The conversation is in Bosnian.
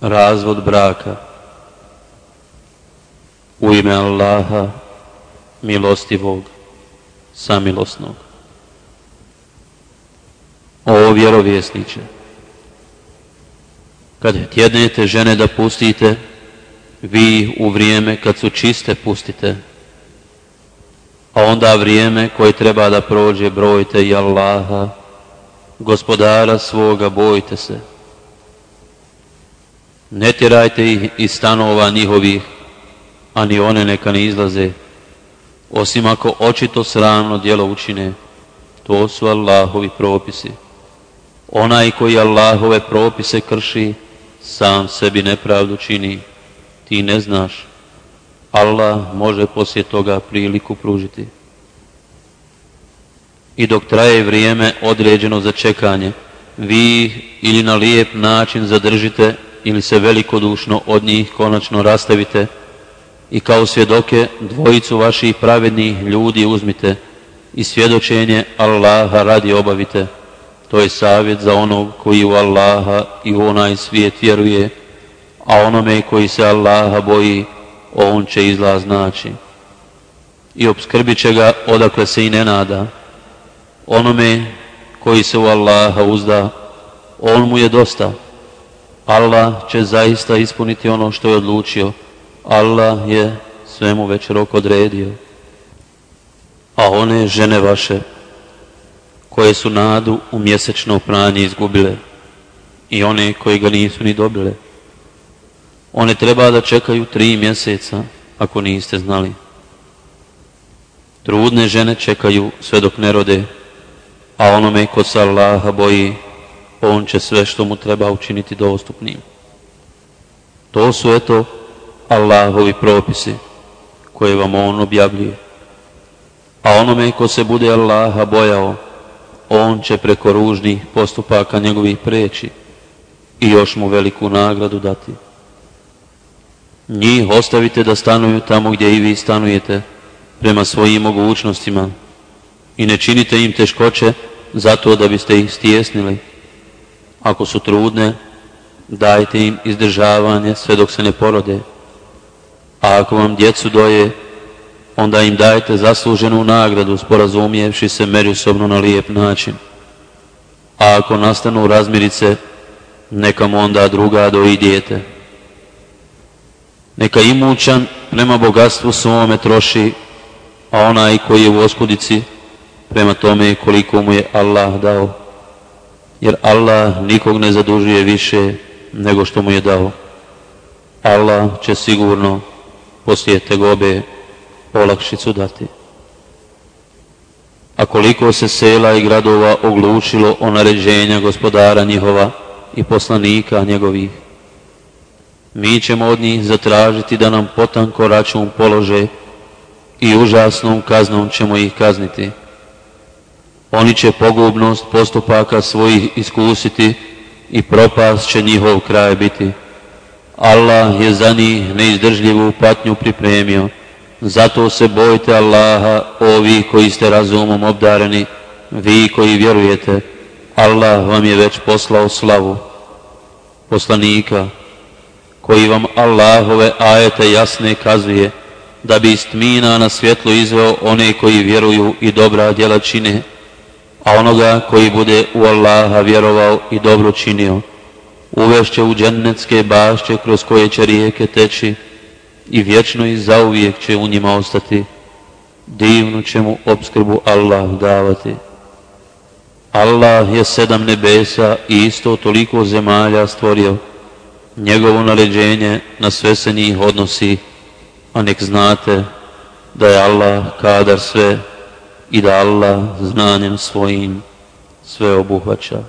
razvod braka. U ime Allaha milostivog samilosnog. O vjerovjesniče kad tjednete žene da pustite vi u vrijeme kad su čiste pustite a onda vrijeme koje treba da prođe brojite i Allaha gospodara svoga bojte se ne tirajte ih iz stanova njihovih ani one neka ne izlaze osim ako očito sramno djelo učine. To su Allahovi propisi. Onaj koji Allahove propise krši sam sebi nepravdu čini. Ti ne znaš. Allah može poslije toga priliku pružiti. I dok traje vrijeme određeno za čekanje vi ili na lijep način zadržite ili se velikodušno od njih konačno rastavite i kao svjedoke dvojicu vaših pravednih ljudi uzmite i svjedočenje Allaha radi obavite. To je savjet za onog koji u Allaha i u onaj svijet vjeruje, a onome koji se Allaha boji, on će izlaz naći. I obskrbit će ga odakle se i ne nada. Onome koji se u Allaha uzda, on mu je dosta. Allah će zaista ispuniti ono što je odlučio. Allah je svemu već rok odredio. A one žene vaše, koje su nadu u mjesečno pranje izgubile, i one koje ga nisu ni dobile, one treba da čekaju tri mjeseca, ako niste znali. Trudne žene čekaju sve dok ne rode, a onome ko se Allaha boji, on će sve što mu treba učiniti dostupnim. To su eto Allahovi propisi koje vam on objavljuje. A onome ko se bude Allaha bojao, on će preko ružnih postupaka njegovih preći i još mu veliku nagradu dati. Njih ostavite da stanuju tamo gdje i vi stanujete prema svojim mogućnostima i ne činite im teškoće zato da biste ih stjesnili ako su trudne, dajte im izdržavanje sve dok se ne porode. A ako vam djecu doje, onda im dajte zasluženu nagradu sporazumijevši se međusobno na lijep način. A ako nastanu razmirice, neka mu onda druga doji dijete. Neka imućan prema bogatstvu svome troši, a onaj koji je u oskudici prema tome koliko mu je Allah dao jer Allah nikog ne zadužuje više nego što mu je dao. Allah će sigurno poslije tegobe olakšicu dati. A koliko se sela i gradova oglušilo o naređenja gospodara njihova i poslanika njegovih, mi ćemo od njih zatražiti da nam potanko račun polože i užasnom kaznom ćemo ih kazniti. Oni će pogubnost postupaka svojih iskusiti i propast će njihov kraj biti. Allah je za njih neizdržljivu patnju pripremio. Zato se bojte Allaha, ovi koji ste razumom obdareni, vi koji vjerujete. Allah vam je već poslao slavu poslanika, koji vam Allahove ajete jasne kazuje, da bi istmina na svjetlo izveo one koji vjeruju i dobra djela čine, a onoga koji bude u Allaha vjerovao i dobro činio, uvešće u džennetske bašće kroz koje će rijeke teći i vječno i zauvijek će u njima ostati. Divnu će mu obskrbu Allah davati. Allah je sedam nebesa i isto toliko zemalja stvorio. Njegovo naređenje na sve se njih odnosi, a nek znate da je Allah kadar sve i da Allah znanjem svojim sve obuhvaća.